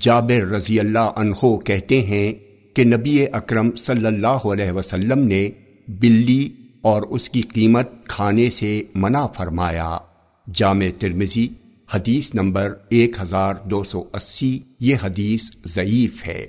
جابر رضی اللہ عنہ کہتے ہیں کہ نبی اکرم صلی اللہ علیہ وسلم نے بلی اور اس کی قیمت کھانے سے منع فرمایا۔ جامع ترمزی حدیث نمبر ایک ہزار دو سو اسی، یہ حدیث ضعیف ہے۔